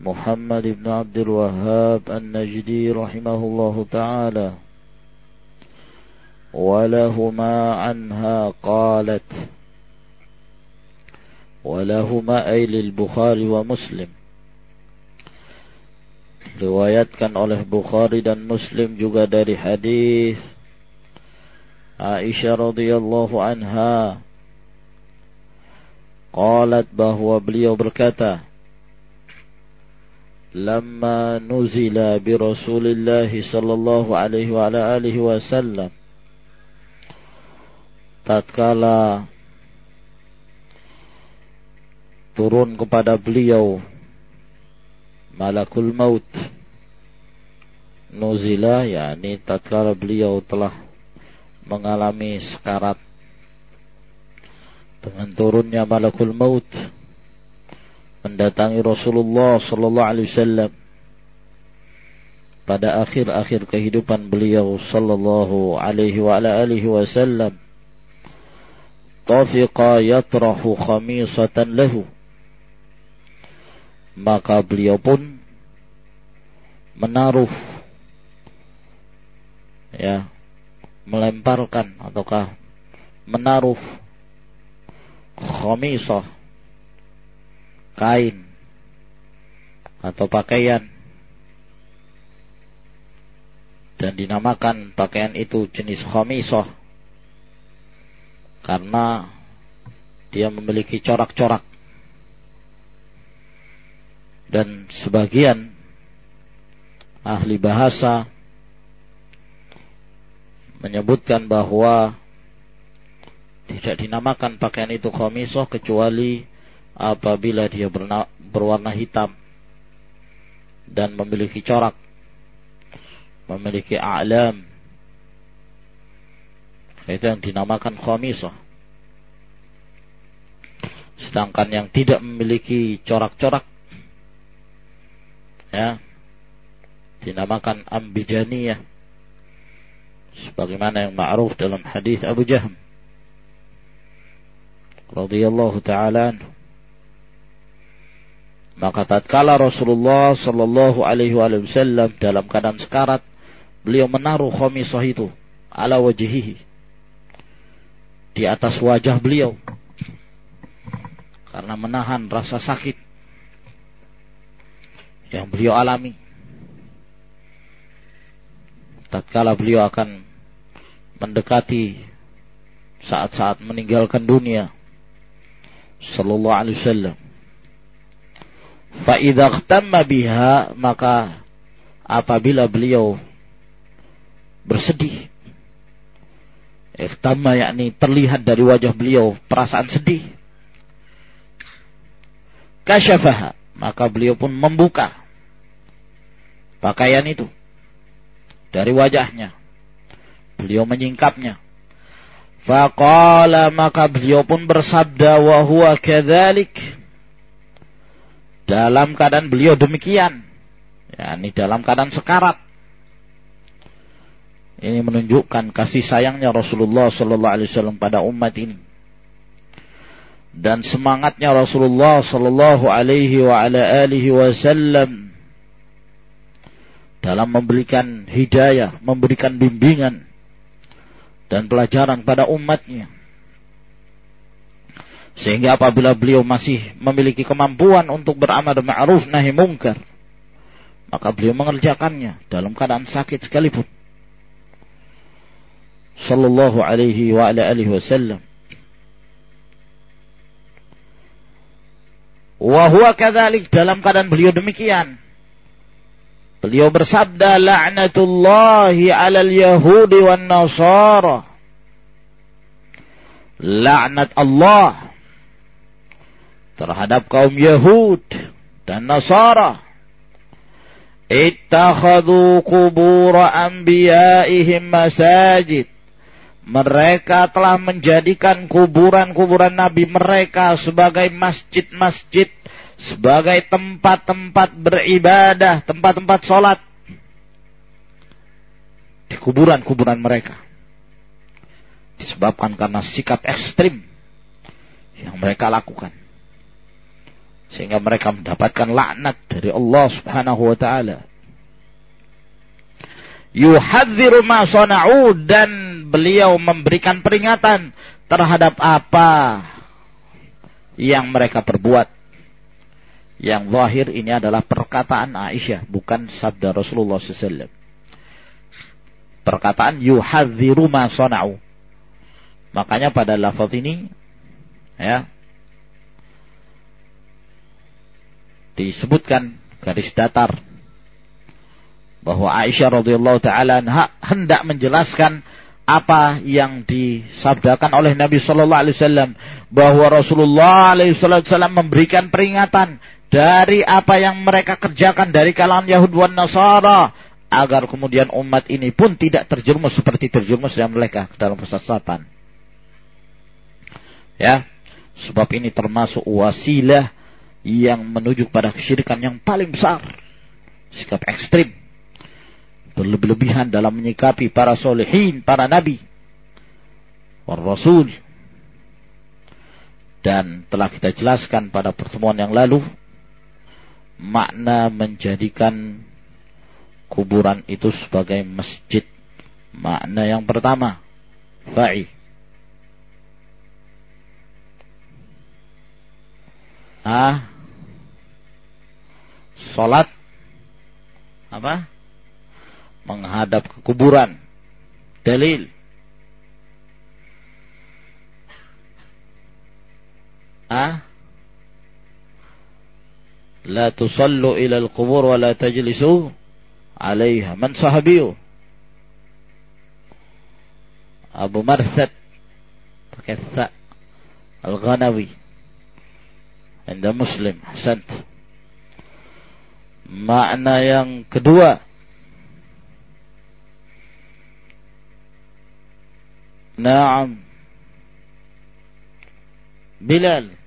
محمد بن عبد الوهاب النجدي رحمه الله تعالى ولهما عنها قالت ولهما أي للبخاري ومسلم riwayatkan oleh Bukhari dan Muslim juga dari hadis Aisyah radhiyallahu anha qalat bahwa beliau berkata لما نزل برسول الله صلى الله عليه وعلى آله وسلم tatkala turun kepada beliau malakul maut nuzila yakni tatkala beliau telah mengalami sekarat dengan turunnya malakul maut mendatangi Rasulullah sallallahu alaihi wasallam pada akhir-akhir kehidupan beliau sallallahu alaihi wa ala alihi wasallam. Tafiqa yatrahu khamisatan lahu. Maka beliau pun menaruh ya melemparkan ataukah menaruh khamisah kain atau pakaian. Dan dinamakan pakaian itu jenis khamisah. Karena dia memiliki corak-corak. Dan sebagian ahli bahasa menyebutkan bahwa tidak dinamakan pakaian itu khamisah kecuali apabila dia berwarna hitam dan memiliki corak, memiliki a'lam. Itu yang dinamakan khamisah. Sedangkan yang tidak memiliki corak-corak ya dinamakan ambijaniyah sebagaimana yang ma'ruf dalam hadis Abu Jahm radhiyallahu taala anhu maka tatkala Rasulullah Shallallahu Alaihi Wasallam dalam keadaan sekarat, beliau menaruh khomisah itu ala wajihihi di atas wajah beliau karena menahan rasa sakit yang beliau alami. Tatkala beliau akan mendekati saat-saat meninggalkan dunia, Sallallahu Alaihi Wasallam Fa'idha biha maka apabila beliau bersedih Ikhtamma yakni terlihat dari wajah beliau perasaan sedih. Kasyafaha. Maka beliau pun membuka pakaian itu dari wajahnya. Beliau menyingkapnya. Faqala maka beliau pun bersabda wa huwa kadzalik dalam keadaan beliau demikian. Ya, ini dalam keadaan sekarat. Ini menunjukkan kasih sayangnya Rasulullah Sallallahu Alaihi Wasallam pada umat ini dan semangatnya Rasulullah Sallallahu Alaihi Wasallam dalam memberikan hidayah, memberikan bimbingan dan pelajaran pada umatnya. Sehingga apabila beliau masih memiliki kemampuan untuk beramal ma'ruf nahi mungkar, maka beliau mengerjakannya dalam keadaan sakit sekalipun. sallallahu alaihi wa ala alihi wasallam. Wa huwa kadzalik dalam keadaan beliau demikian. Beliau bersabda la'natullahi 'alal yahudi wan nasara. Laknat Allah terhadap kaum Yahud dan Nasara. Ittakhadhu kubura anbiya'ihim masajid. Mereka telah menjadikan kuburan-kuburan nabi mereka sebagai masjid-masjid sebagai tempat-tempat beribadah, tempat-tempat sholat di kuburan-kuburan mereka. Disebabkan karena sikap ekstrim yang mereka lakukan. Sehingga mereka mendapatkan laknat dari Allah subhanahu wa ta'ala. Yuhadziru ma sona'u dan beliau memberikan peringatan terhadap apa yang mereka perbuat yang zahir ini adalah perkataan Aisyah, bukan sabda Rasulullah SAW. Perkataan yuhadziru ma sona'u. Makanya pada lafaz ini, ya, disebutkan garis datar bahwa Aisyah radhiyallahu taala hendak menjelaskan apa yang disabdakan oleh Nabi Shallallahu Alaihi Wasallam bahwa Rasulullah Alaihi Wasallam memberikan peringatan dari apa yang mereka kerjakan dari kalangan Yahud dan Nasara agar kemudian umat ini pun tidak terjerumus seperti terjerumus yang mereka ke dalam kesesatan. Ya, sebab ini termasuk wasilah yang menuju pada kesyirikan yang paling besar. Sikap ekstrim. Berlebihan dalam menyikapi para solehin, para nabi. War Rasul. Dan telah kita jelaskan pada pertemuan yang lalu makna menjadikan kuburan itu sebagai masjid. Makna yang pertama, fa'i. Ah, salat apa? Menghadap ke kuburan. Dalil. Ah, لا تصلوا إلى القبور ولا تجلسوا عليها من صحابيه أبو مرثد pakai الغنوي عند مسلم أحسنت makna yang kedua Naam Bilal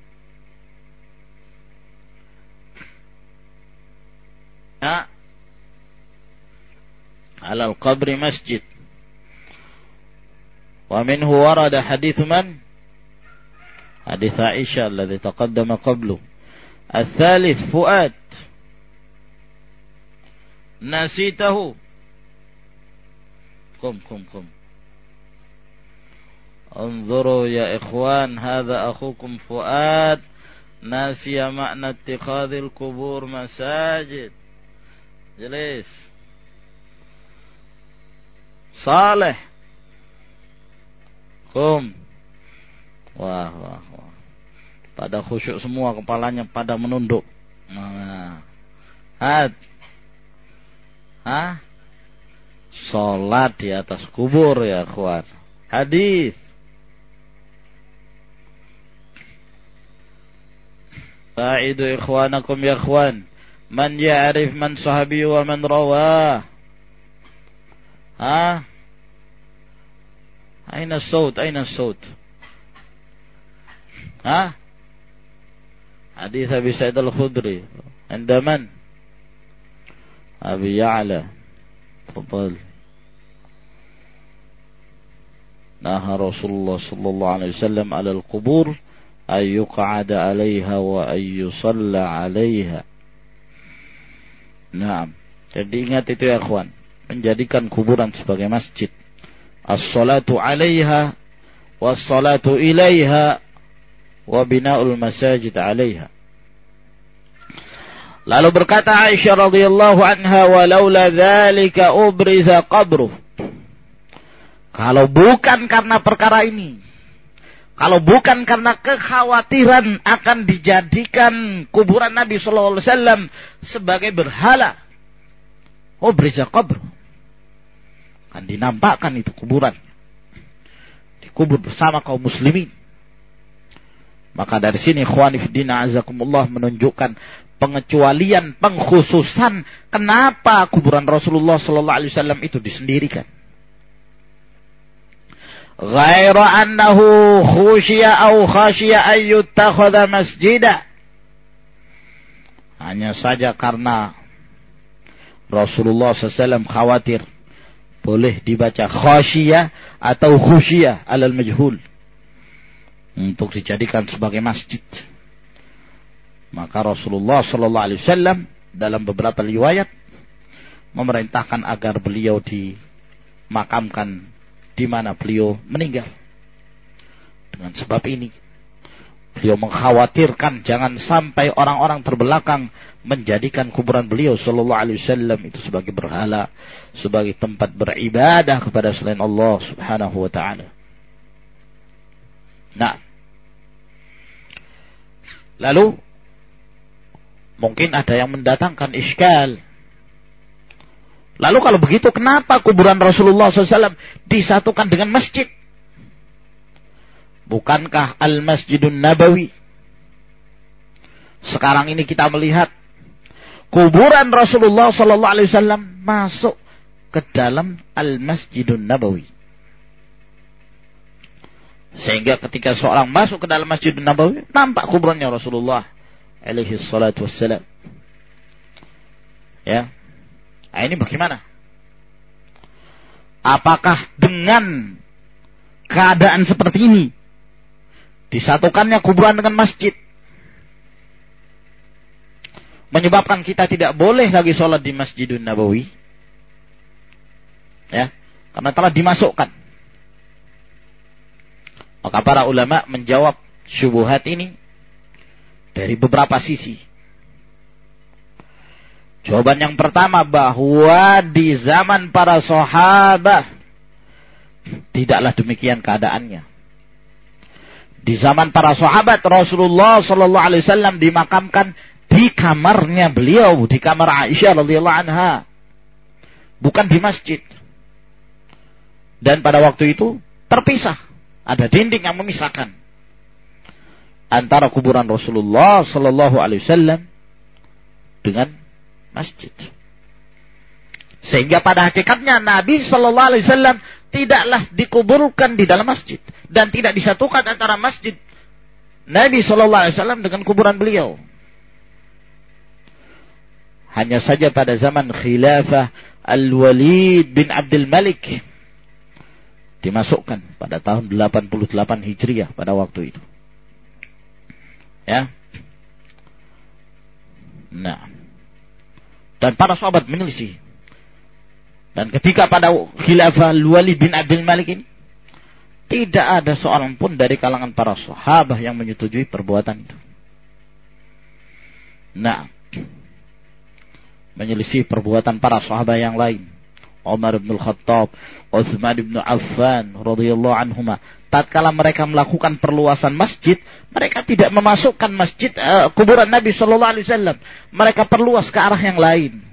على القبر مسجد ومنه ورد حديث من حديث عائشة الذي تقدم قبله الثالث فؤاد نسيته قم قم قم انظروا يا إخوان هذا أخوكم فؤاد ناسي معنى اتخاذ القبور مساجد Jelas. Saleh. Kum. Wah, wah, wah. Pada khusyuk semua kepalanya pada menunduk. Nah. Had. Hah? Salat di atas kubur ya, kuat. Hadis. Fa'idu ikhwanakum ya ikhwan. من يعرف من صحبي ومن رواه ها أين الصوت أين الصوت ها حديث أبي سعيد الخدري عند من أبي يعلى تفضل نهى رسول الله صلى الله عليه وسلم على القبور أن يقعد عليها وأن يصلى عليها Nah, jadi ingat itu ya kawan. Menjadikan kuburan sebagai masjid. As-salatu alaiha was-salatu ilaiha wa bina'ul masajid alaiha. Lalu berkata Aisyah radhiyallahu anha walaula dzalika ubriza qabruh. Kalau bukan karena perkara ini, kalau bukan karena kekhawatiran akan dijadikan kuburan Nabi Shallallahu Alaihi Wasallam sebagai berhala, berisa kubur, kan dinampakkan itu kuburan, dikubur bersama kaum muslimin. Maka dari sini khwanifdina azakumullah menunjukkan pengecualian, pengkhususan kenapa kuburan Rasulullah sallallahu alaihi wasallam itu disendirikan. Ghaira annahu khushiya au khashiya an yuttakhadha masjida. Hanya saja karena Rasulullah SAW khawatir boleh dibaca khashiya atau khusyia alal majhul untuk dijadikan sebagai masjid. Maka Rasulullah Shallallahu Alaihi Wasallam dalam beberapa riwayat memerintahkan agar beliau dimakamkan di mana beliau meninggal. Dengan sebab ini, beliau mengkhawatirkan jangan sampai orang-orang terbelakang menjadikan kuburan beliau Shallallahu Alaihi Wasallam itu sebagai berhala, sebagai tempat beribadah kepada selain Allah Subhanahu Wa Taala. Nah, Lalu mungkin ada yang mendatangkan iskal. Lalu kalau begitu kenapa kuburan Rasulullah SAW disatukan dengan masjid? Bukankah Al-Masjidun Nabawi? Sekarang ini kita melihat kuburan Rasulullah SAW masuk ke dalam Al-Masjidun Nabawi. Sehingga ketika seorang masuk ke dalam Masjid Nabawi, nampak kuburannya Rasulullah alaihi salatu wassalam. Ya. Nah, ini bagaimana? Apakah dengan keadaan seperti ini disatukannya kuburan dengan masjid menyebabkan kita tidak boleh lagi sholat di Masjidun Nabawi? Ya, karena telah dimasukkan maka para ulama menjawab syubuhat ini dari beberapa sisi. Jawaban yang pertama bahwa di zaman para sahabat tidaklah demikian keadaannya. Di zaman para sahabat Rasulullah Shallallahu Alaihi Wasallam dimakamkan di kamarnya beliau, di kamar Aisyah radhiyallahu anha, bukan di masjid. Dan pada waktu itu terpisah ada dinding yang memisahkan antara kuburan Rasulullah Sallallahu Alaihi Wasallam dengan masjid. Sehingga pada hakikatnya Nabi Sallallahu Alaihi Wasallam tidaklah dikuburkan di dalam masjid dan tidak disatukan antara masjid Nabi Sallallahu Alaihi Wasallam dengan kuburan beliau. Hanya saja pada zaman khilafah Al-Walid bin Abdul Malik dimasukkan pada tahun 88 Hijriah pada waktu itu. Ya. Nah. Dan para sahabat menyelisih. Dan ketika pada khilafah Walid bin Abdul Malik ini tidak ada seorang pun dari kalangan para sahabat yang menyetujui perbuatan itu. Nah, menyelisih perbuatan para sahabat yang lain. Umar bin Khattab, Uthman bin Affan radhiyallahu anhuma. Tatkala mereka melakukan perluasan masjid, mereka tidak memasukkan masjid uh, kuburan Nabi Shallallahu alaihi wasallam. Mereka perluas ke arah yang lain.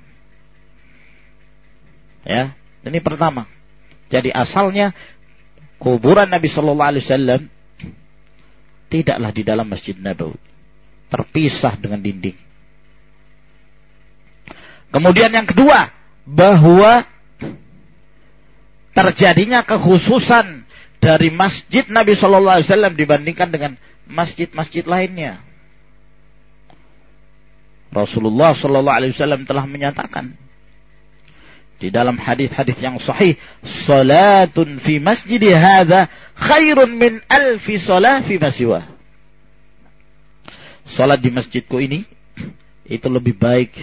Ya, ini pertama. Jadi asalnya kuburan Nabi Shallallahu alaihi wasallam tidaklah di dalam Masjid Nabawi. Terpisah dengan dinding. Kemudian yang kedua, bahwa terjadinya kekhususan dari masjid Nabi Shallallahu Alaihi Wasallam dibandingkan dengan masjid-masjid lainnya. Rasulullah Shallallahu Alaihi Wasallam telah menyatakan di dalam hadis-hadis yang sahih, salatun fi masjid hadza khairun min alfi salah fi masiwa. Salat di masjidku ini itu lebih baik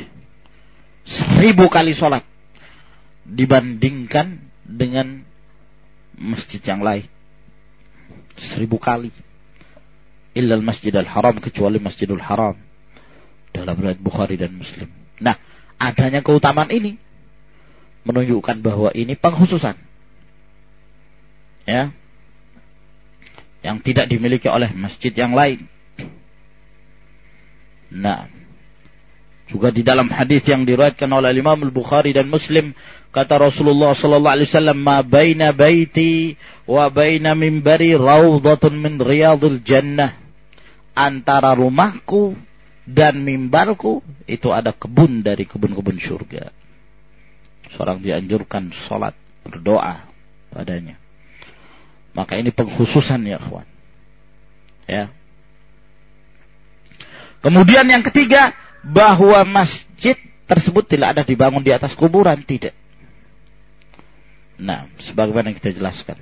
seribu kali salat dibandingkan dengan masjid yang lain. Seribu kali. Illal masjid al-haram kecuali masjidul haram. Dalam riwayat Bukhari dan Muslim. Nah, adanya keutamaan ini menunjukkan bahwa ini penghususan. Ya. Yang tidak dimiliki oleh masjid yang lain. Nah, juga di dalam hadis yang diriwayatkan oleh Imam Al-Bukhari dan Muslim kata Rasulullah sallallahu alaihi wasallam ma baina baiti wa baina minbari raudhatun min riyadil jannah antara rumahku dan mimbarku itu ada kebun dari kebun-kebun surga. Seorang dianjurkan sholat berdoa padanya. Maka ini pengkhususan ya kawan. Ya. Kemudian yang ketiga, bahwa masjid tersebut tidak ada dibangun di atas kuburan, tidak. Nah, sebagaimana kita jelaskan.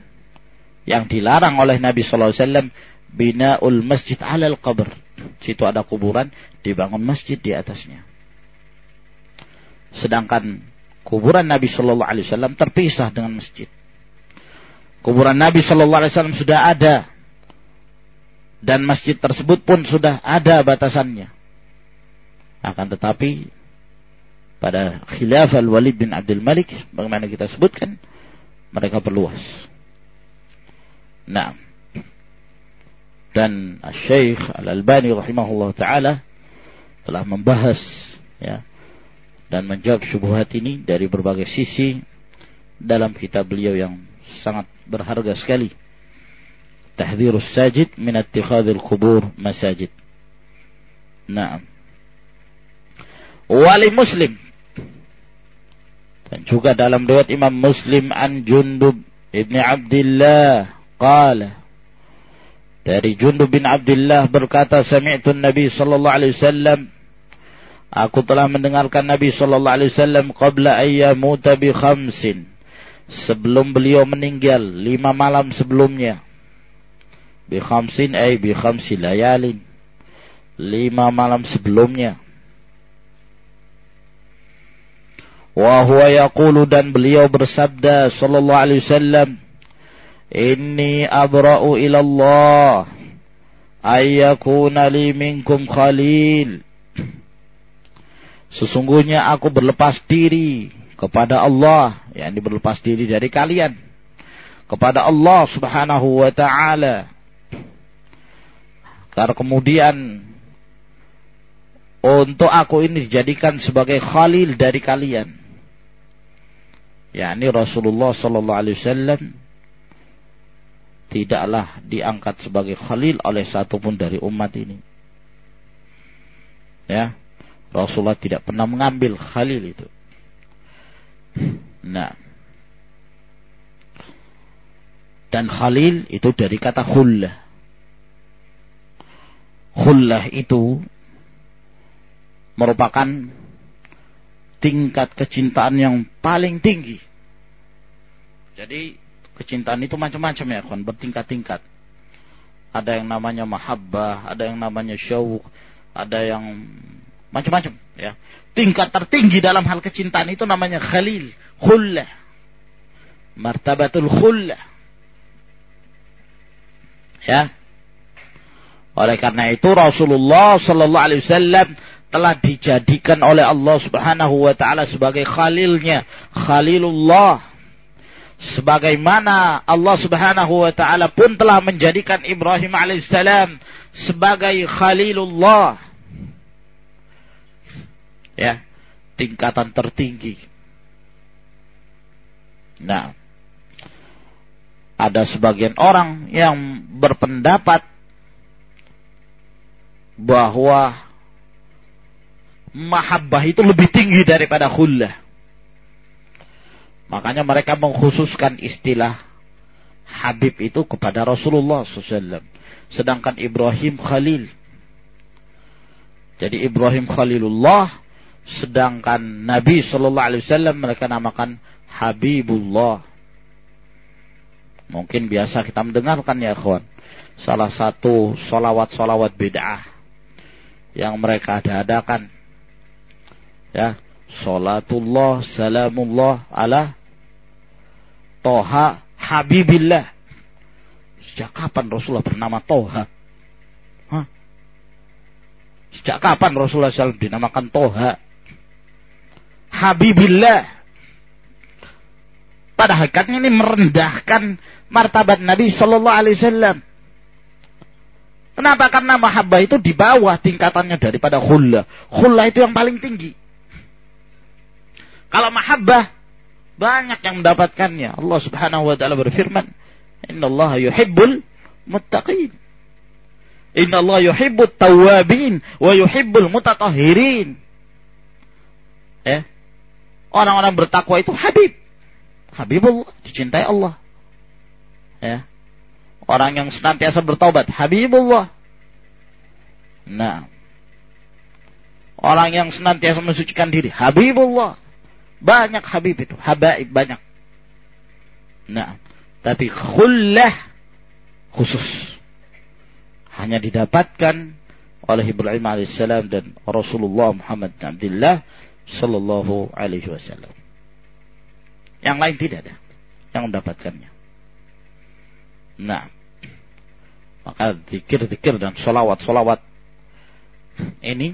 Yang dilarang oleh Nabi Sallallahu Alaihi Wasallam binaul masjid alal qabr. Situ ada kuburan, dibangun masjid di atasnya. Sedangkan kuburan Nabi Shallallahu Alaihi Wasallam terpisah dengan masjid. Kuburan Nabi Shallallahu Alaihi Wasallam sudah ada dan masjid tersebut pun sudah ada batasannya. Akan tetapi pada khilaf al-Walid bin Abdul Malik bagaimana kita sebutkan mereka perluas. Nah, dan Syekh Al-Albani rahimahullah taala telah membahas ya dan menjawab syubhat ini dari berbagai sisi dalam kitab beliau yang sangat berharga sekali. Tahdhirus sajid min ittikhadil qubur masajid. Naam. Wali Muslim. Dan juga dalam riwayat Imam Muslim an Jundub ibni Abdullah qala dari Jundub bin Abdullah berkata sami'tu Nabi sallallahu alaihi wasallam Aku telah mendengarkan Nabi sallallahu alaihi wasallam qabla ayyamuta bi khamsin sebelum beliau meninggal lima malam sebelumnya. Bi khamsin ay bi khamsi layalin lima malam sebelumnya wa huwa yaqulu dan beliau bersabda sallallahu alaihi wasallam inni abra'u ila Allah ayyakuna li minkum khalil. Sesungguhnya aku berlepas diri kepada Allah yang berlepas diri dari kalian kepada Allah Subhanahu wa taala. Karena kemudian untuk aku ini dijadikan sebagai khalil dari kalian yakni Rasulullah sallallahu alaihi wasallam tidaklah diangkat sebagai khalil oleh satupun dari umat ini. Ya, Rasulullah tidak pernah mengambil khalil itu. Nah, dan khalil itu dari kata khullah. Khullah itu merupakan tingkat kecintaan yang paling tinggi. Jadi kecintaan itu macam-macam ya kawan, bertingkat-tingkat. Ada yang namanya mahabbah, ada yang namanya syauq, ada yang macam-macam ya. Tingkat tertinggi dalam hal kecintaan itu namanya khalil, khullah. Martabatul khullah. Ya. Oleh karena itu Rasulullah sallallahu alaihi wasallam telah dijadikan oleh Allah Subhanahu wa taala sebagai khalilnya, Khalilullah. Sebagaimana Allah Subhanahu wa taala pun telah menjadikan Ibrahim alaihissalam sebagai Khalilullah. Ya, tingkatan tertinggi. Nah, ada sebagian orang yang berpendapat bahwa mahabbah itu lebih tinggi daripada khullah. Makanya mereka mengkhususkan istilah Habib itu kepada Rasulullah SAW. Sedangkan Ibrahim Khalil. Jadi Ibrahim Khalilullah, sedangkan Nabi Wasallam mereka namakan Habibullah. Mungkin biasa kita mendengarkan ya kawan. Salah satu solawat-solawat bid'ah yang mereka ada-adakan ya salatullah salamullah ala Toha Habibillah sejak kapan Rasulullah bernama Toha Hah? sejak kapan Rasulullah SAW dinamakan Toha Habibillah pada hakikatnya ini merendahkan martabat Nabi Shallallahu Alaihi Wasallam. Kenapa? Karena mahabbah itu di bawah tingkatannya daripada khullah. Khullah itu yang paling tinggi. Kalau mahabbah banyak yang mendapatkannya. Allah Subhanahu wa taala berfirman, "Inna Allah yuhibbul muttaqin." Inna Allah yuhibbut tawabin wa yuhibbul mutatahhirin. Eh? Orang-orang bertakwa itu habib. Habibullah, dicintai Allah. Ya. Orang yang senantiasa bertaubat, Habibullah. Nah. Orang yang senantiasa mensucikan diri, Habibullah. Banyak Habib itu, habaib banyak. Nah, tapi khullah khusus hanya didapatkan oleh Ibrahim alaihissalam dan Rasulullah Muhammad Abdullah sallallahu alaihi wasallam. Yang lain tidak ada yang mendapatkannya. Nah, maka zikir-zikir dan solawat-solawat ini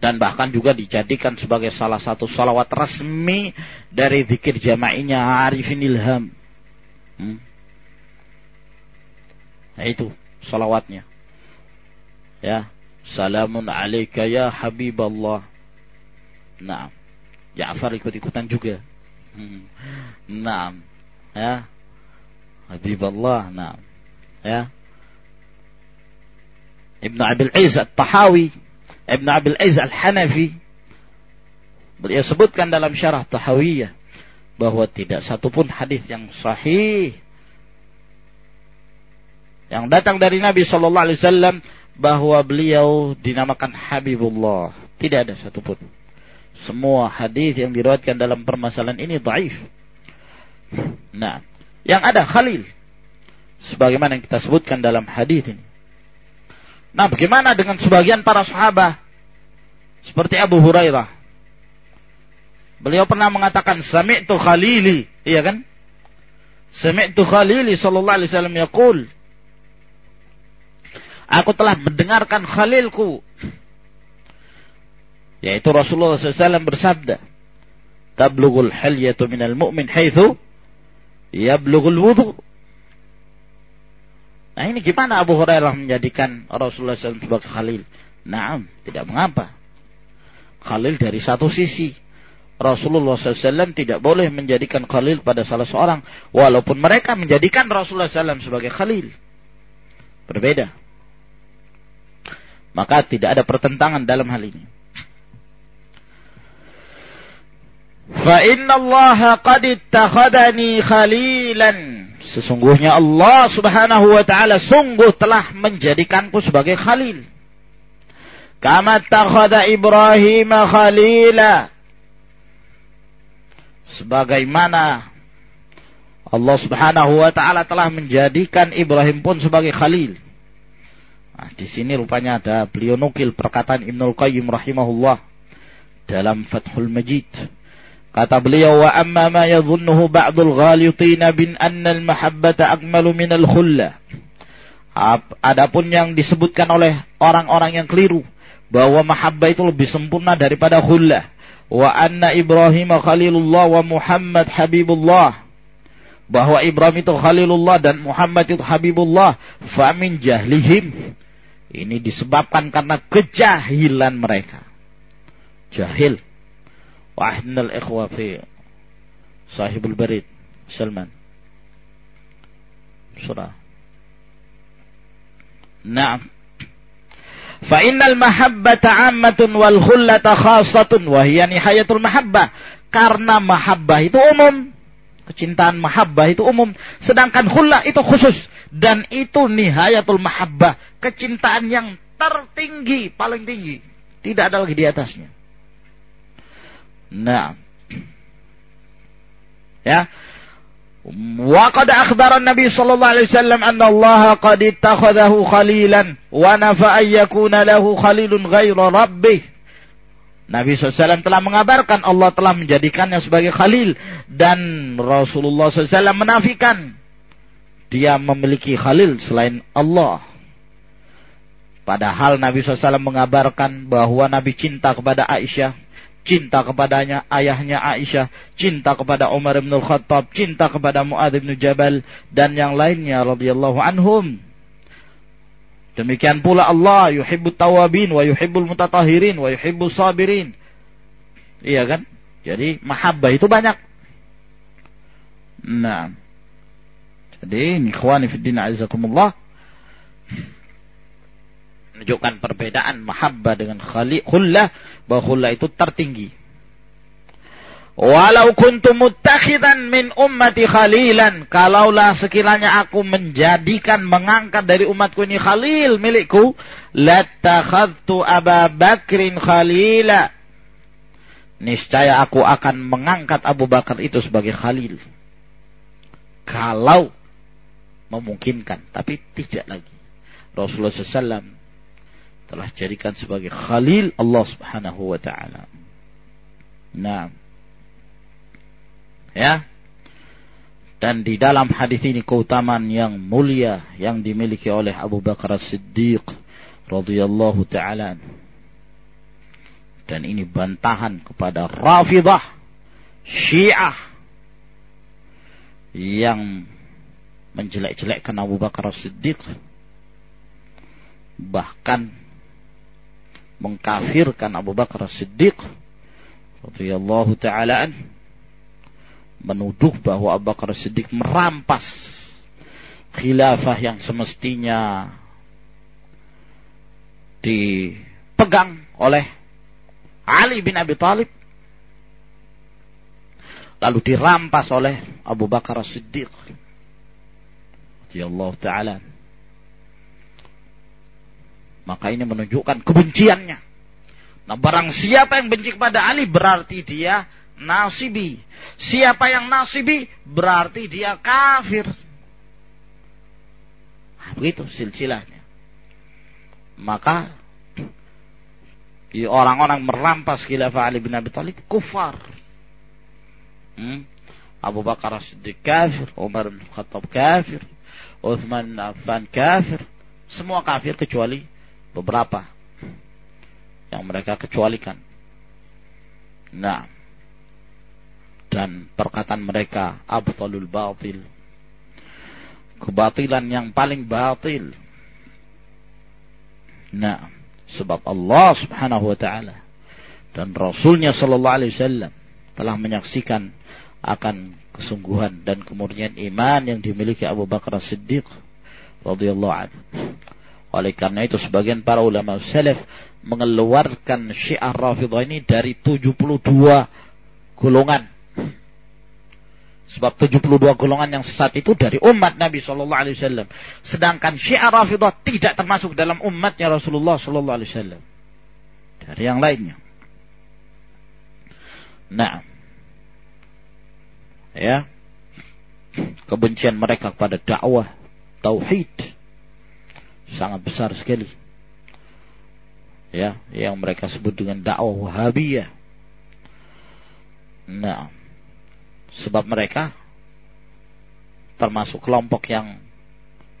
dan bahkan juga dijadikan sebagai salah satu solawat resmi dari zikir jama'inya Arifin Ilham. Hmm. Nah, itu solawatnya. Ya, salamun alaika ya Habiballah. Nah, Ja'far ikut-ikutan juga. Hmm. Nah, ya. Habiballah, nah. Ya. Ibnu Abil Iz At-Tahawi, Ibnu Abil Iz Al-Hanafi beliau sebutkan dalam syarah Tahawiyah bahwa tidak satupun hadis yang sahih yang datang dari Nabi Shallallahu Alaihi Wasallam bahwa beliau dinamakan Habibullah. Tidak ada satupun. Semua hadis yang diriwayatkan dalam permasalahan ini dhaif. Nah, yang ada Khalil sebagaimana yang kita sebutkan dalam hadis ini. Nah, bagaimana dengan sebagian para sahabat seperti Abu Hurairah? Beliau pernah mengatakan sami'tu Khalili, iya kan? Sami'tu Khalili sallallahu alaihi wasallam yaqul Aku telah mendengarkan Khalilku yaitu Rasulullah SAW bersabda, "Tablughul halyatu minal mu'min haitsu yablughul wudhu." Nah ini gimana Abu Hurairah menjadikan Rasulullah SAW sebagai Khalil? Naam, tidak mengapa. Khalil dari satu sisi. Rasulullah SAW tidak boleh menjadikan Khalil pada salah seorang. Walaupun mereka menjadikan Rasulullah SAW sebagai Khalil. Berbeda. Maka tidak ada pertentangan dalam hal ini. Inna Allah qad ittakhadani khalilan. Sesungguhnya Allah Subhanahu wa taala sungguh telah menjadikanku sebagai khalil. Kama takhadha Ibrahim khalila. Sebagaimana Allah Subhanahu wa taala telah menjadikan Ibrahim pun sebagai khalil. Nah, di sini rupanya ada beliau nukil perkataan Ibnul Qayyim rahimahullah dalam Fathul Majid Kata beliau, wa amma ma yadhunnuhu ba'dul ghalitina bin anna al-mahabbata akmalu min al-khulla. Adapun yang disebutkan oleh orang-orang yang keliru bahwa mahabbah itu lebih sempurna daripada khullah. Wa anna Ibrahim khalilullah wa Muhammad habibullah. Bahwa Ibrahim itu khalilullah dan Muhammad itu habibullah famin jahlihim. Ini disebabkan karena kejahilan mereka. Jahil. Wa ahnal ikhwa fi sahibul barid. Salman. Surah. Naam. Fa innal mahabbata 'ammatun wal khullata khassatun wa hiya nihayatul mahabbah. Karena mahabbah itu umum. Kecintaan mahabbah itu umum, sedangkan khullah itu khusus dan itu nihayatul mahabbah, kecintaan yang tertinggi, paling tinggi. Tidak ada lagi di atasnya. Nah. Ya, Qad akhbara Nabi sallallahu alaihi wasallam anna Allah qad ittakhadahu khalilan wa nafa an yakuna lahu khalilun ghaira rabbih. Nabi SAW telah mengabarkan Allah telah menjadikannya sebagai khalil dan Rasulullah SAW menafikan dia memiliki khalil selain Allah. Padahal Nabi SAW mengabarkan bahwa Nabi cinta kepada Aisyah cinta kepadanya ayahnya Aisyah, cinta kepada Umar bin Khattab, cinta kepada Muadz bin Jabal dan yang lainnya radhiyallahu anhum. Demikian pula Allah yuhibbut tawabin wa yuhibbul mutatahirin wa yuhibbus sabirin. Iya kan? Jadi mahabbah itu banyak. Nah. Jadi ikhwani fiddin azakumullah menunjukkan perbedaan mahabbah dengan khali khullah bahwa khullah itu tertinggi. Walau kuntu muttakhidan min ummati khalilan. Kalaulah sekiranya aku menjadikan, mengangkat dari umatku ini khalil milikku. Latakhadtu Aba Bakrin khalila. Niscaya aku akan mengangkat Abu Bakar itu sebagai khalil. Kalau memungkinkan. Tapi tidak lagi. Rasulullah SAW telah jadikan sebagai khalil Allah Subhanahu wa taala. Nah. Ya. Dan di dalam hadis ini keutamaan yang mulia yang dimiliki oleh Abu Bakar As-Siddiq radhiyallahu taala. Dan ini bantahan kepada Rafidah Syiah yang menjelek-jelekkan Abu Bakar As-Siddiq bahkan mengkafirkan Abu Bakar Siddiq radhiyallahu taala menuduh bahwa Abu Bakar Siddiq merampas khilafah yang semestinya dipegang oleh Ali bin Abi Thalib lalu dirampas oleh Abu Bakar Siddiq radhiyallahu taala maka ini menunjukkan kebenciannya. Nah barang siapa yang benci kepada Ali berarti dia nasibi. Siapa yang nasibi berarti dia kafir. Nah, begitu silsilahnya. Maka orang-orang merampas khilafah Ali bin Abi Thalib kufar. Hmm? Abu Bakar Siddiq kafir, Umar bin Khattab kafir, Uthman bin Affan kafir, semua kafir kecuali beberapa yang mereka kecualikan. Nah, dan perkataan mereka abdalul batil. Kebatilan yang paling batil. Nah, sebab Allah Subhanahu wa taala dan Rasulnya sallallahu alaihi wasallam telah menyaksikan akan kesungguhan dan kemurnian iman yang dimiliki Abu Bakar Siddiq radhiyallahu anhu. Oleh karena itu sebagian para ulama salaf mengeluarkan syiah Rafidah ini dari 72 golongan. Sebab 72 golongan yang sesat itu dari umat Nabi Shallallahu Alaihi Wasallam. Sedangkan Syiah Rafidah tidak termasuk dalam umatnya Rasulullah Shallallahu Alaihi Wasallam. Dari yang lainnya. Nah, ya, kebencian mereka kepada dakwah tauhid sangat besar sekali. Ya, yang mereka sebut dengan dakwah Wahabiyah. Nah, sebab mereka termasuk kelompok yang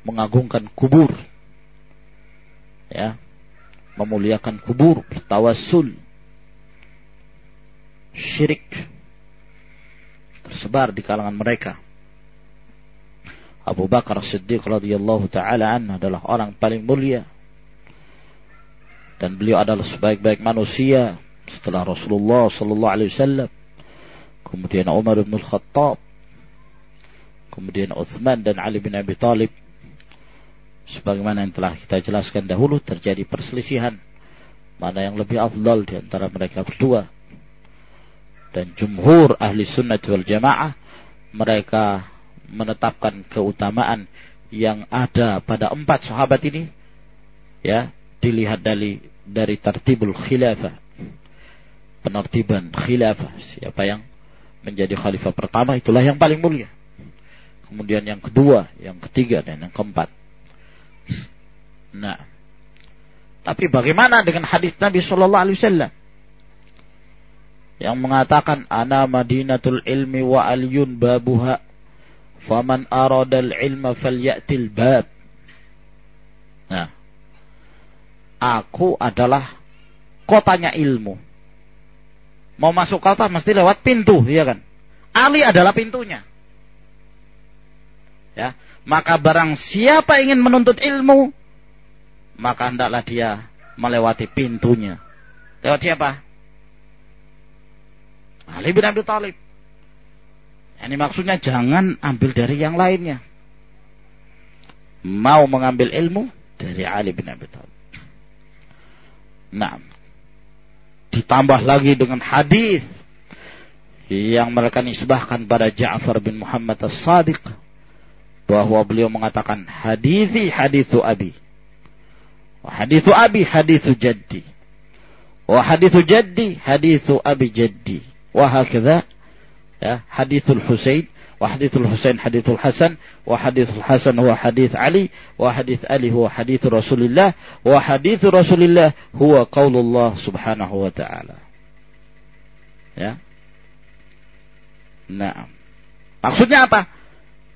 mengagungkan kubur. Ya, memuliakan kubur, tawassul, syirik tersebar di kalangan mereka. Abu Bakar Siddiq radhiyallahu taala anhu adalah orang paling mulia. Dan beliau adalah sebaik-baik manusia setelah Rasulullah sallallahu alaihi wasallam. Kemudian Umar bin Khattab. Kemudian Uthman dan Ali bin Abi Thalib sebagaimana yang telah kita jelaskan dahulu terjadi perselisihan. Mana yang lebih afdal di antara mereka berdua? Dan jumhur ahli sunnah wal jamaah mereka menetapkan keutamaan yang ada pada empat sahabat ini ya dilihat dari dari tertibul khilafah. Penertiban khilafah siapa yang menjadi khalifah pertama itulah yang paling mulia. Kemudian yang kedua yang ketiga dan yang keempat. Nah tapi bagaimana dengan hadis Nabi Shallallahu Alaihi Wasallam? Yang mengatakan ana madinatul ilmi wa aliyun babuha Faman aradal ilma falyatil bab. Nah, aku adalah kotanya ilmu. Mau masuk kota mesti lewat pintu, ya kan? Ali adalah pintunya. Ya, maka barang siapa ingin menuntut ilmu, maka hendaklah dia melewati pintunya. Lewat siapa? Ali bin Abi Thalib. Ini maksudnya jangan ambil dari yang lainnya. Mau mengambil ilmu dari Ali bin Abi Thalib. Nah, ditambah lagi dengan hadis yang mereka nisbahkan pada Ja'far bin Muhammad as-Sadiq bahwa beliau mengatakan hadithi hadithu abi wa hadithu abi hadithu jaddi wa hadithu jaddi hadithu abi jaddi wa hakadha ya hadithul Husain wa hadithul Husain hadithul Hasan wa hadithul Hasan huwa hadith Ali wa hadith Ali huwa hadith Rasulullah wa hadith Rasulullah huwa qaulullah subhanahu wa ta'ala ya Nah, maksudnya apa?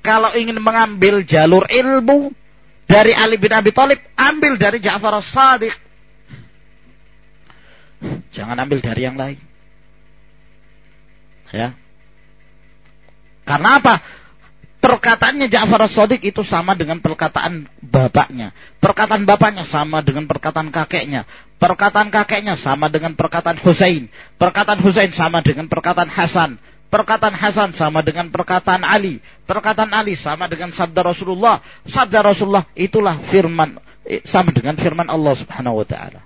Kalau ingin mengambil jalur ilmu dari Ali bin Abi Thalib, ambil dari Ja'far as-Sadiq. Jangan ambil dari yang lain. Ya. Karena apa? Perkataannya Ja'far as-Sadiq itu sama dengan perkataan bapaknya. Perkataan bapaknya sama dengan perkataan kakeknya. Perkataan kakeknya sama dengan perkataan Husain. Perkataan Husain sama dengan perkataan Hasan. Perkataan Hasan sama dengan perkataan Ali. Perkataan Ali sama dengan sabda Rasulullah. Sabda Rasulullah itulah firman eh, sama dengan firman Allah Subhanahu wa taala.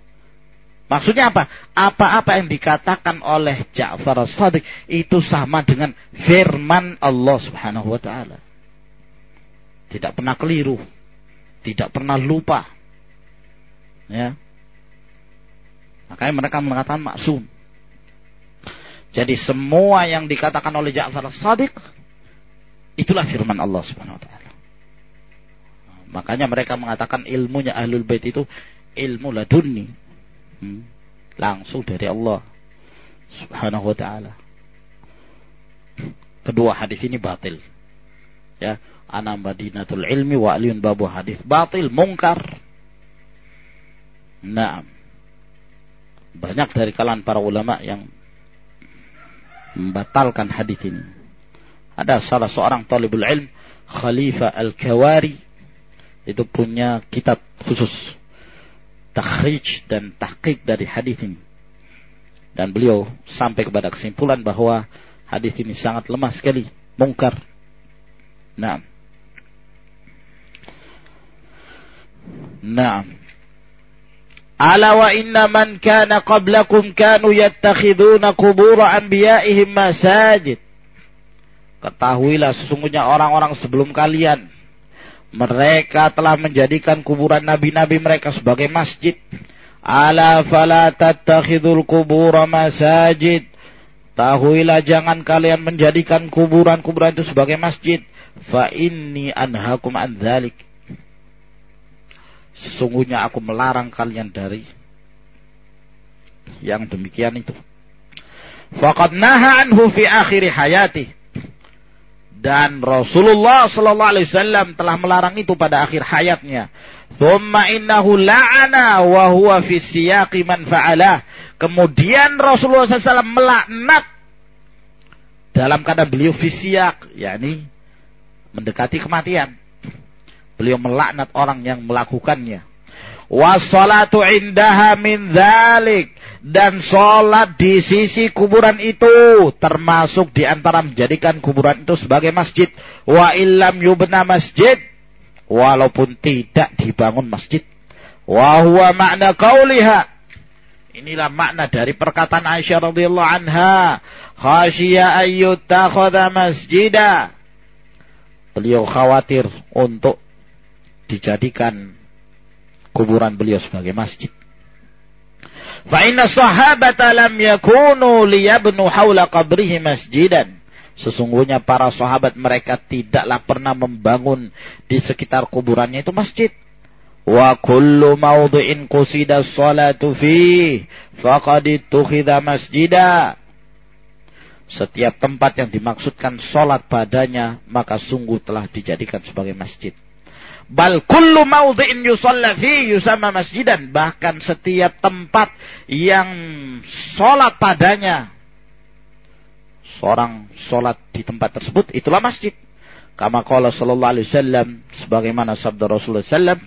Maksudnya apa? Apa-apa yang dikatakan oleh Ja'far as-Sadiq itu sama dengan firman Allah Subhanahu wa taala. Tidak pernah keliru, tidak pernah lupa. Ya. Makanya mereka mengatakan maksum. Jadi semua yang dikatakan oleh Ja'far as-Sadiq itulah firman Allah Subhanahu wa taala. Makanya mereka mengatakan ilmunya Ahlul Bait itu ilmu ladunni. Hmm. Langsung dari Allah Subhanahu wa taala. Kedua hadis ini batil. Ya, ana madinatul ilmi wa aliyun babu hadis batil mungkar. Nah, banyak dari kalangan para ulama yang membatalkan hadis ini. Ada salah seorang talibul ilm, Khalifah Al-Kawari, itu punya kitab khusus takhrij dan tahqiq dari hadis ini. Dan beliau sampai kepada kesimpulan bahwa hadis ini sangat lemah sekali, mungkar. Nah. Nah. Ala wa inna man kana qablakum kanu yattakhiduna kubura anbiya'ihim masajid. Ketahuilah sesungguhnya orang-orang sebelum kalian mereka telah menjadikan kuburan nabi-nabi mereka sebagai masjid. Ala fala tattakhidul kubura masajid. Tahuilah jangan kalian menjadikan kuburan-kuburan itu sebagai masjid. Fa inni anhakum an dhalik. Sesungguhnya aku melarang kalian dari yang demikian itu. Faqad naha anhu fi akhir hayati. Dan Rasulullah sallallahu alaihi wasallam telah melarang itu pada akhir hayatnya. Thumma innahu la'ana wa huwa fi siyaqi man fa'alah. Kemudian Rasulullah SAW melaknat dalam keadaan beliau fisiak, yakni mendekati kematian. Beliau melaknat orang yang melakukannya. Wassalatu indaha min dhalik. Dan sholat di sisi kuburan itu. Termasuk di antara menjadikan kuburan itu sebagai masjid. Wa illam yubna masjid. Walaupun tidak dibangun masjid. Wa huwa makna kauliha. Inilah makna dari perkataan Aisyah radhiyallahu anha. Khasyiya ayyutakhadha masjidah. Beliau khawatir untuk dijadikan kuburan beliau sebagai masjid. Fa inna sahabata lam yakunu liyabnu haula qabrihi masjidan. Sesungguhnya para sahabat mereka tidaklah pernah membangun di sekitar kuburannya itu masjid. Wa kullu mawdu'in qusida salatu fi faqad ittukhidha masjida. Setiap tempat yang dimaksudkan salat padanya maka sungguh telah dijadikan sebagai masjid. Bal kullu maudhi'in yusalla fi yusama masjidan. Bahkan setiap tempat yang sholat padanya seorang sholat di tempat tersebut, itulah masjid. Kama qala sallallahu alaihi wasallam sebagaimana sabda Rasulullah sallam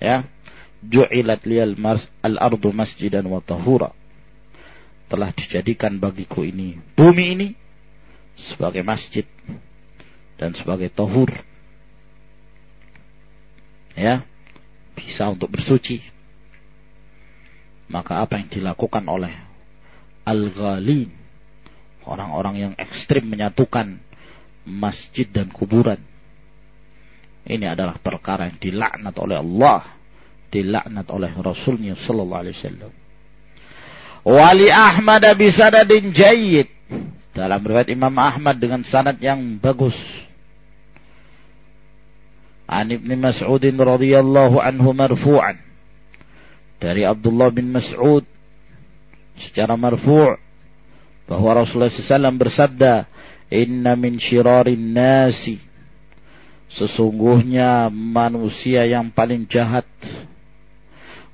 ya ju'ilat liyal al-ardu masjidan wa tahura telah dijadikan bagiku ini bumi ini sebagai masjid dan sebagai tahur ya bisa untuk bersuci maka apa yang dilakukan oleh al-ghalin orang-orang yang ekstrim menyatukan masjid dan kuburan. Ini adalah perkara yang dilaknat oleh Allah, dilaknat oleh Rasulnya Sallallahu Alaihi Wasallam. Wali Ahmad bisanadin jayyid. Dalam riwayat Imam Ahmad dengan sanad yang bagus. An Ibn Mas'ud radhiyallahu anhu marfu'an. Dari Abdullah bin Mas'ud secara marfu' bahwa Rasulullah SAW bersabda, Inna min syirarin nasi. Sesungguhnya manusia yang paling jahat.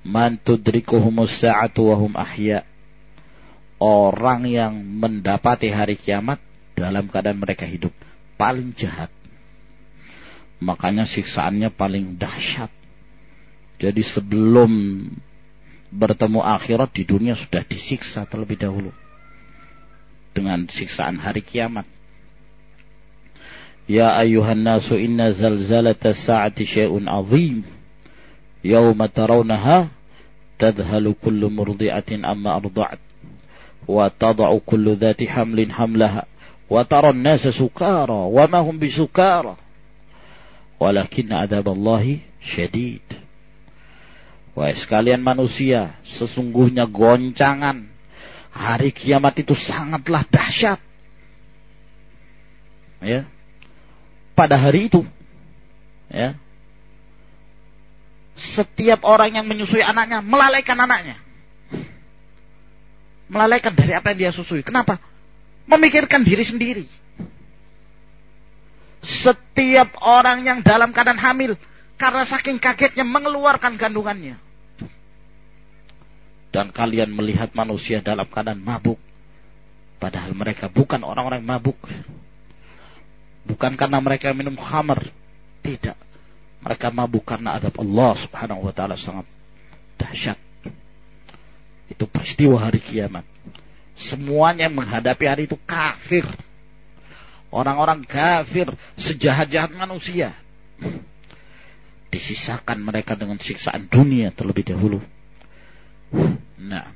Man tudrikuhumus sa'atu wahum ahya. Orang yang mendapati hari kiamat dalam keadaan mereka hidup. Paling jahat. Makanya siksaannya paling dahsyat. Jadi sebelum bertemu akhirat di dunia sudah disiksa terlebih dahulu. Dengan siksaan hari kiamat. Ya ayuhan nasu inna zalzalata sa'ati syai'un azim. Yawma tarawnaha tadhalu kullu murdi'atin amma arda'at. Wa tada'u kullu dhati hamlin hamlaha. Wa taran nasa sukara. Wa mahum bisukara. Walakin adaballahi syedid. Wahai sekalian manusia, sesungguhnya goncangan hari kiamat itu sangatlah dahsyat. Ya. Pada hari itu, ya. Setiap orang yang menyusui anaknya melalaikan anaknya. Melalaikan dari apa yang dia susui. Kenapa? Memikirkan diri sendiri. Setiap orang yang dalam keadaan hamil karena saking kagetnya mengeluarkan kandungannya. Dan kalian melihat manusia dalam keadaan mabuk. Padahal mereka bukan orang-orang mabuk. Bukan karena mereka minum khamar. Tidak. Mereka mabuk karena adab Allah subhanahu wa ta'ala sangat dahsyat. Itu peristiwa hari kiamat. Semuanya menghadapi hari itu kafir. Orang-orang kafir, sejahat-jahat manusia. Disisakan mereka dengan siksaan dunia terlebih dahulu. Nah.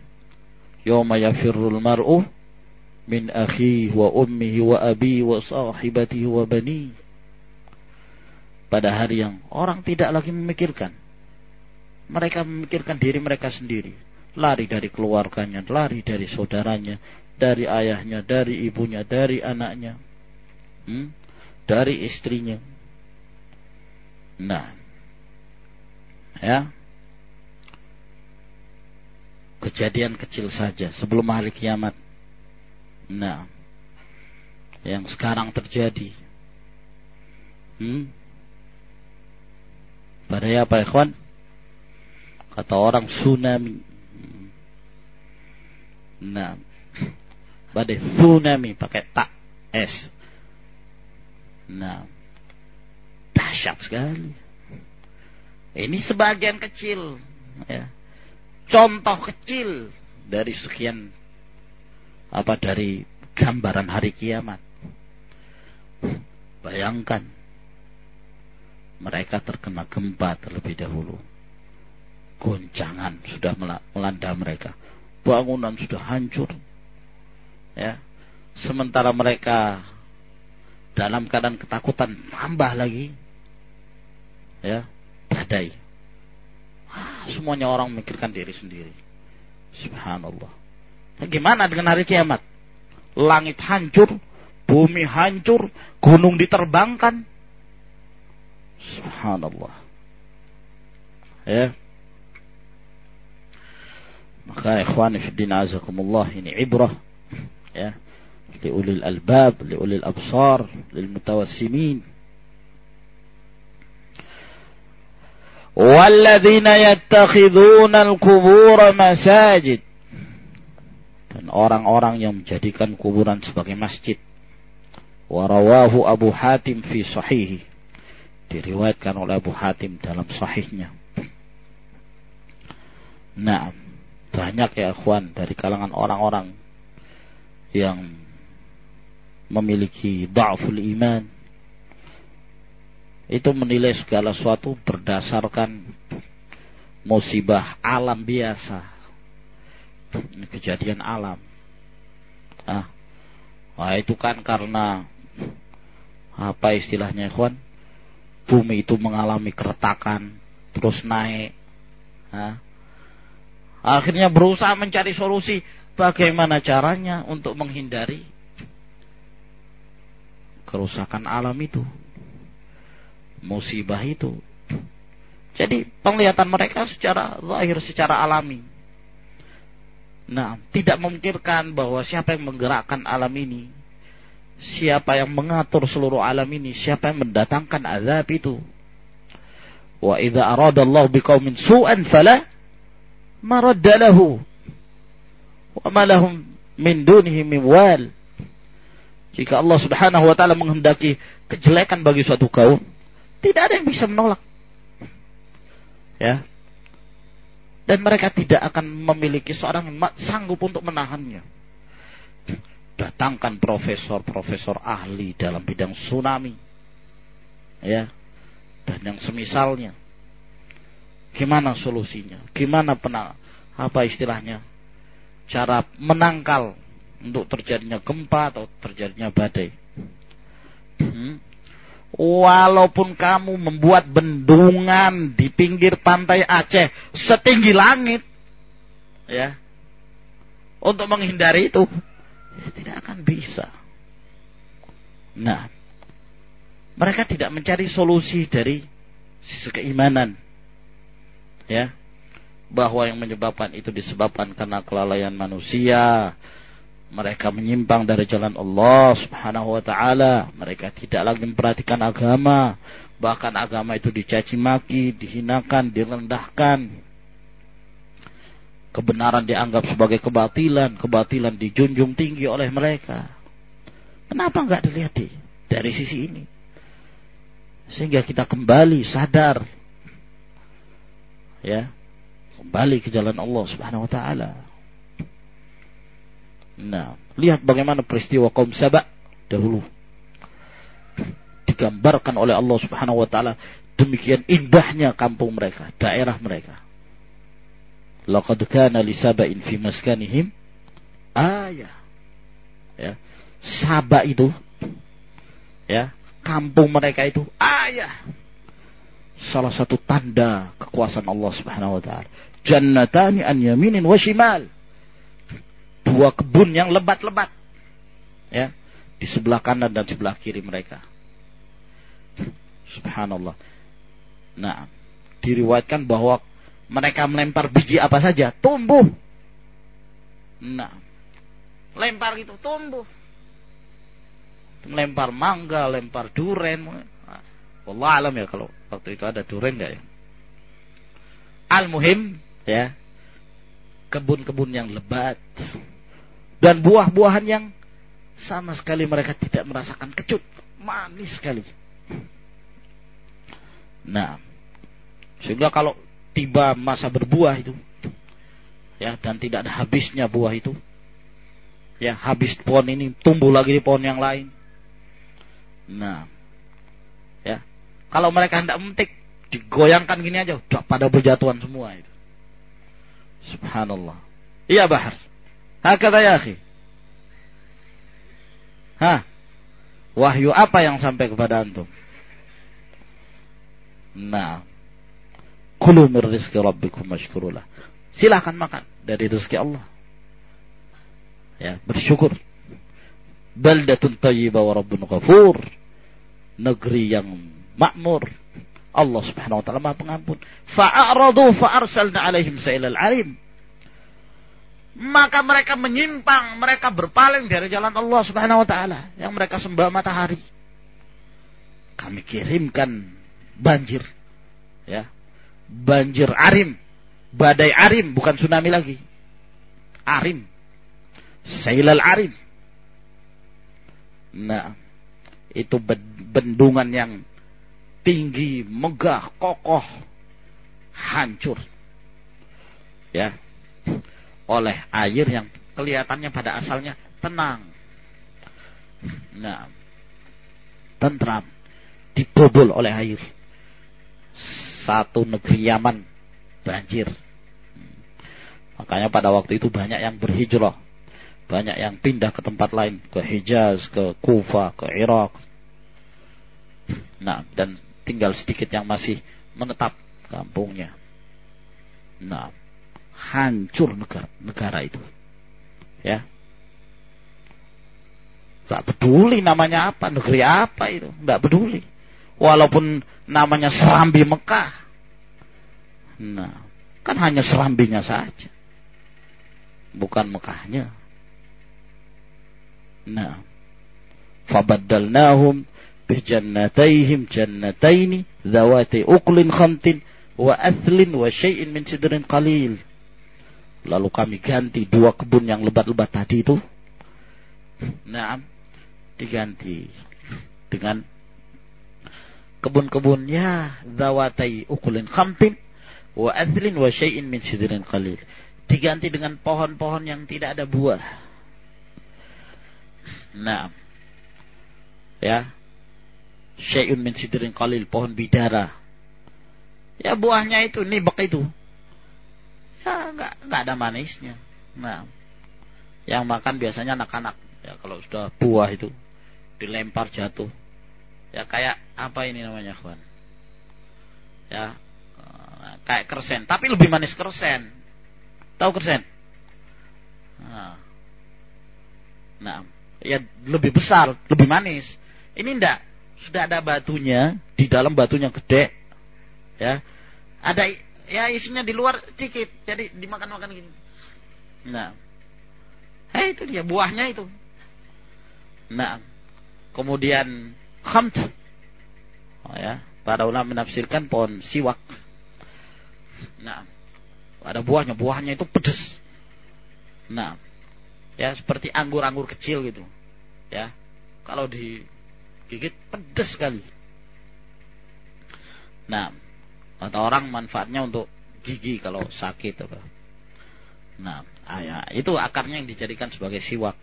Yawma yafirrul mar'u min akhi wa ummihi wa abi wa sahibatihi wa bani pada hari yang orang tidak lagi memikirkan mereka memikirkan diri mereka sendiri lari dari keluarganya lari dari saudaranya dari ayahnya dari ibunya dari anaknya hmm? dari istrinya nah ya kejadian kecil saja sebelum hari kiamat Nah, yang sekarang terjadi. Hmm? Badai apa ikhwan? Kata orang tsunami. Nah, badai tsunami pakai tak S. Nah, dahsyat sekali. Ini sebagian kecil, ya. contoh kecil dari sekian apa dari gambaran hari kiamat. Bayangkan mereka terkena gempa terlebih dahulu. Goncangan sudah melanda mereka. Bangunan sudah hancur. Ya. Sementara mereka dalam keadaan ketakutan tambah lagi. Ya, badai. semuanya orang memikirkan diri sendiri. Subhanallah. Gimana dengan hari kiamat? Langit hancur, bumi hancur, gunung diterbangkan. Subhanallah. Ya. Maka ikhwan fiddin azakumullah ini ibrah ya liulil albab, liulil absar, lil mutawassimin. والذين يتخذون القبور مساجد dan orang-orang yang menjadikan kuburan sebagai masjid. Warawahu Abu Hatim fi sahihi. Diriwayatkan oleh Abu Hatim dalam sahihnya. Nah, banyak ya ikhwan dari kalangan orang-orang yang memiliki da'ful iman. Itu menilai segala sesuatu berdasarkan musibah alam biasa. Kejadian alam. Ah. Nah, itu kan karena apa istilahnya ikhwan? Bumi itu mengalami keretakan terus naik. Ah. akhirnya berusaha mencari solusi. Bagaimana caranya untuk menghindari kerusakan alam itu musibah itu jadi penglihatan mereka secara zahir secara alami Nah, tidak memikirkan bahwa siapa yang menggerakkan alam ini, siapa yang mengatur seluruh alam ini, siapa yang mendatangkan azab itu. Wa idza aradallahu biqaumin su'an fala maradda lahu wa ma lahum min dunihi min wal. Jika Allah Subhanahu wa taala menghendaki kejelekan bagi suatu kaum, tidak ada yang bisa menolak. Ya, dan mereka tidak akan memiliki seorang yang sanggup untuk menahannya. Datangkan profesor-profesor ahli dalam bidang tsunami. Ya. Dan yang semisalnya. Gimana solusinya? Gimana pena apa istilahnya? Cara menangkal untuk terjadinya gempa atau terjadinya badai. Hmm? Walaupun kamu membuat bendungan di pinggir pantai Aceh setinggi langit, ya, untuk menghindari itu, ya tidak akan bisa. Nah, mereka tidak mencari solusi dari sisi keimanan, ya, bahwa yang menyebabkan itu disebabkan karena kelalaian manusia, mereka menyimpang dari jalan Allah Subhanahu wa taala, mereka tidak lagi memperhatikan agama, bahkan agama itu dicaci maki, dihinakan, direndahkan. Kebenaran dianggap sebagai kebatilan, kebatilan dijunjung tinggi oleh mereka. Kenapa nggak dilihat dari sisi ini? Sehingga kita kembali sadar, ya, kembali ke jalan Allah Subhanahu wa taala. Nah, lihat bagaimana peristiwa kaum Saba dahulu. Digambarkan oleh Allah Subhanahu wa taala demikian indahnya kampung mereka, daerah mereka. Laqad kana li saba'in fi maskanihim ayah. Ya. Saba itu ya, kampung mereka itu ayah. Salah satu tanda kekuasaan Allah Subhanahu wa taala. Jannatani an yaminin wa shimal dua kebun yang lebat-lebat. Ya, di sebelah kanan dan sebelah kiri mereka. Subhanallah. Nah, diriwayatkan bahwa mereka melempar biji apa saja, tumbuh. Nah, lempar gitu, tumbuh. Melempar mangga, lempar duren. Allah alam ya kalau waktu itu ada duren nggak ya? Al-muhim ya, kebun-kebun yang lebat dan buah-buahan yang sama sekali mereka tidak merasakan kecut, manis sekali. Nah, sehingga kalau tiba masa berbuah itu, ya dan tidak ada habisnya buah itu, ya habis pohon ini tumbuh lagi di pohon yang lain. Nah, ya kalau mereka hendak memetik, digoyangkan gini aja, udah pada berjatuhan semua itu. Subhanallah. Iya bahar. Hakata ya akhi. Hah? Wahyu apa yang sampai kepada antum? Nah. Kulu min rizki rabbikum mashkurulah. Silahkan makan dari rezeki Allah. Ya, bersyukur. Baldatun tayyiba wa rabbun ghafur. Negeri yang makmur. Allah subhanahu wa ta'ala maha pengampun. Fa'aradu fa'arsalna alaihim sa'ilal alim maka mereka menyimpang, mereka berpaling dari jalan Allah Subhanahu wa taala yang mereka sembah matahari. Kami kirimkan banjir ya. Banjir arim, badai arim bukan tsunami lagi. Arim. Sailal Arim. Nah, itu bendungan yang tinggi, megah, kokoh, hancur. Ya. Oleh air yang kelihatannya pada asalnya tenang. Nah, tentram dibobol oleh air. Satu negeri Yaman banjir. Makanya pada waktu itu banyak yang berhijrah banyak yang pindah ke tempat lain, ke Hijaz, ke Kufa, ke Irak. Nah, dan tinggal sedikit yang masih menetap kampungnya. Nah, hancur negara, negara itu. Ya. Gak peduli namanya apa, negeri apa itu. Gak peduli. Walaupun namanya Serambi Mekah. Nah, kan hanya serambinya saja. Bukan Mekahnya. Nah. Fabaddalnahum bijannatayhim jannataini dhawati uqlin khamtin wa athlin wa syai'in min sidrin qalil. Lalu kami ganti dua kebun yang lebat-lebat tadi itu. Nah, diganti dengan kebun-kebun ya zawatai ukulin khamtin wa athlin wa syai'in min sidrin qalil. Diganti dengan pohon-pohon yang tidak ada buah Nah. Ya. Syai'un min sidrin qalil, pohon bidara. Ya buahnya itu, nibak itu. Ya enggak, enggak ada manisnya. Nah. Yang makan biasanya anak-anak. Ya kalau sudah buah itu dilempar jatuh. Ya kayak apa ini namanya, kawan? Ya kayak kersen, tapi lebih manis kersen. Tahu kersen? Nah. nah ya lebih besar, lebih manis. Ini enggak, sudah ada batunya, di dalam batunya gede. Ya. Ada ya isinya di luar sedikit, jadi dimakan-makan gini. Nah. Eh itu dia buahnya itu. Nah. Kemudian khamt. Oh ya, para ulama menafsirkan pohon siwak. Nah, ada buahnya, buahnya itu pedas. Nah, ya seperti anggur-anggur kecil gitu ya kalau digigit pedes sekali nah kata orang manfaatnya untuk gigi kalau sakit apa. Nah ah, ya, itu akarnya yang dijadikan sebagai siwak.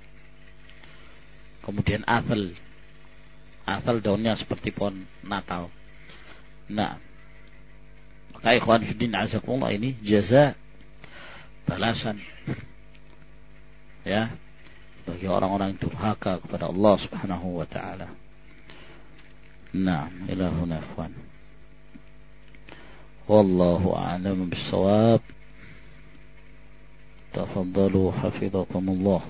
Kemudian asal asal daunnya seperti pohon natal. Nah maka ikhwan fiddin azakumullah ini jaza balasan. Ya bagi orang-orang yang durhaka kepada Allah Subhanahu wa taala. Naam, ila huna والله أعلم بالصواب. تفضلوا حفظكم الله.